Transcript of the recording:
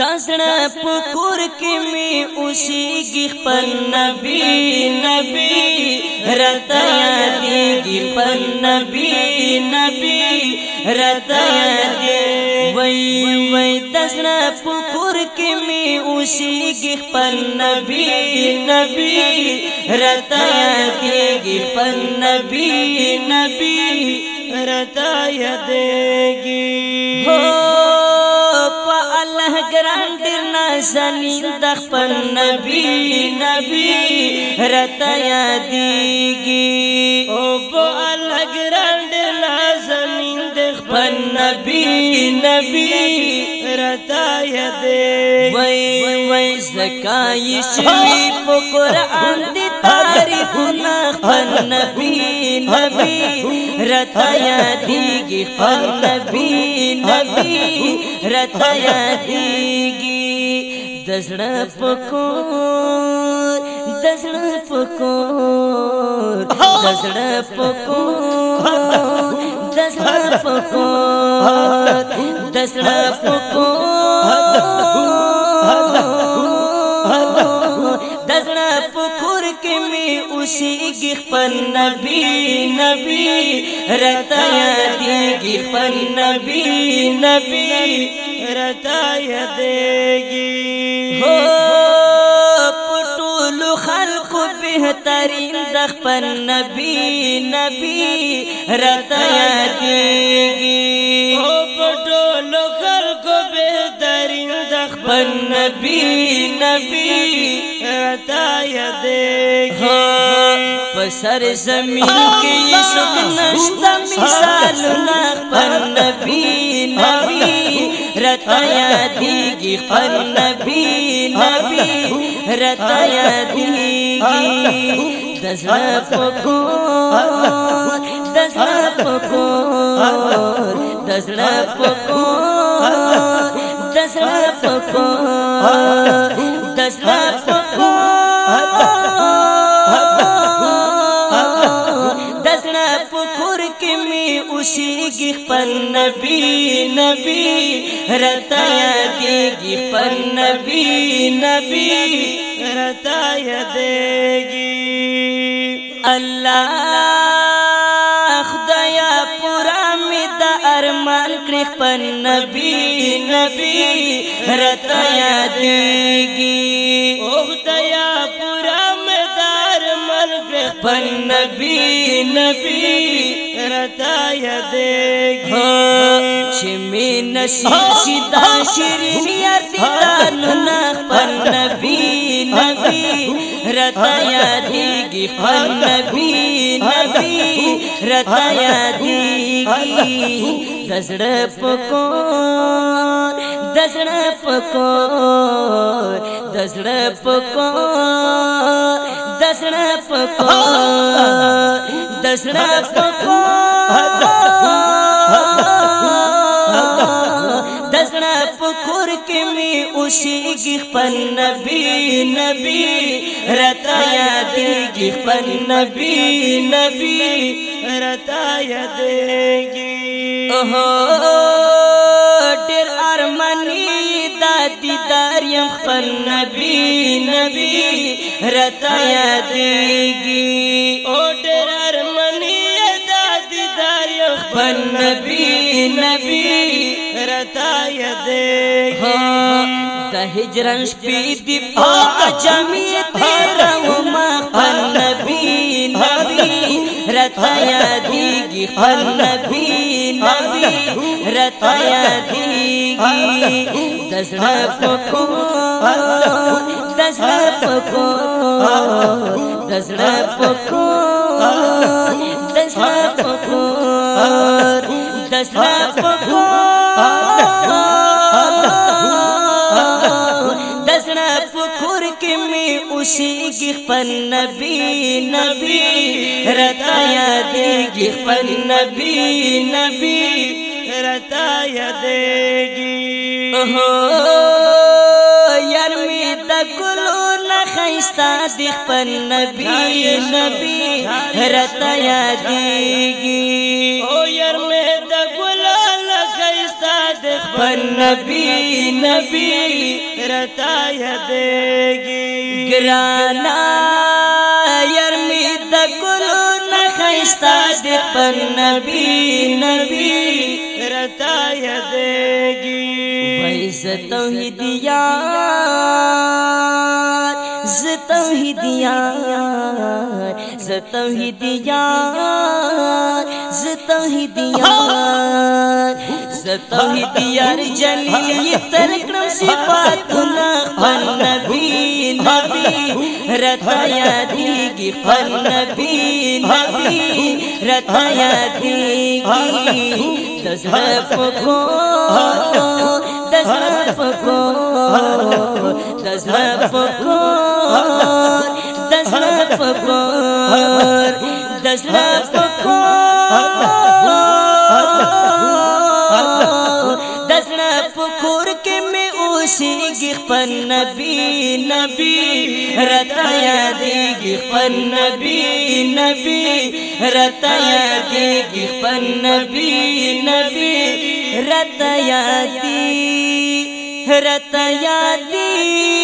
دسڑا پکور کی می اسی گی پن نبی نبی رتیا دی گی پن نبی نبی رتیا دی۔ وی وی دسڑا پکور کی می اسی گی پن نبی نبی رتیا دی گی پن نبی نبی رتیا دے گی۔ ارسلین د خپل نبی نبی رتا یادېږي او په الګرند لازمین د خپل نبی نبی رتا یادې وای وای زکای شلی په قران دي تعریف نه خپل نبی نبی رتا یادېږي خپل نبی نبی رتا یادېږي دسڑ پکور دسڑ پکور دسڑ پکور دسڑ پکور دسڑ پکور دسڑ پکور کے میں اسی گی پن نبی نبی رتیا دیگی پن نبی نبی رتیا دیگی ہو پٹول خلق بہترین دخپن نبی نبی رتیا دیگی ہو پٹول خلق بہترین دخپن نبی نبی رتیا دیگی ہاں، پسر زمین کے کی سب نشتا مثال پر نبی نبی رتا یا دیگی خپل نبی نبی رتا یا دیگی دزړه پکور دزړه پکور دزړه پکور دزړه پکور دزړه پکور پکور کی می اسی گی پن نبی نبی رتایا دیگی پن نبی نبی رتایا دیگی اللہ خدایا پورا می دا ارمان کری پن نبی نبی رتایا دیگی او خدایا پن نبی نبی رتایا دیگی چمی نصیب شدا شیرین یار دیدانو نخ پن نبی نبی رتایا دیگی پن نبی نبی رتایا دیگی دسڑ پکور دسڑ پکور دسڑ پکور۔ دسنا پکو دسنا پکو دسنا پکور کې می اوسېږي خپل نبی نبی رتا یادېږي خپل نبی نبی رتا یادېږي اوه ډېر ارمانی دا دیدار يم خپل نبی نبی رتایا دے گی او ڈر ارمنی دادی داریم پن نبی نبی رتایا دے گی دا ہجرن شپی دی جمی تیرا نبی نبی رتایا دیگی پن نبی نبی رتایا دیگی دسڑا پکور دزړه پکو دزړه پکو دزړه پکو دزړه پکو دزړه پکور کې می اوسېږي خپل نبی نبی رتا یادېږي خپل نبی نبی رتا یادېږي اوه نه خيستا د خپل نبی نبی رتایا دیږي او یار می د ګلو نه خيستا د پن نبی نبی رتا یادگی گرانا یرمی دکلو نخیستا دی پن نبی نبی رتا یادگی ویز توحیدیان ز توحیدیان ز توحیدیان ز توحیدیان ز جلیل ترکرم صفاتنا نبی نبی رتا یادیگی نبی نبی رتا یادیگی دزل فکور دزل فکور دزل فکور دزل فکور دزل فکور کې مې اوسېږي خپل نبی نبی رتا یادېږي خپل نبی نبی رتا یادېږي رتا یادی رتا یادی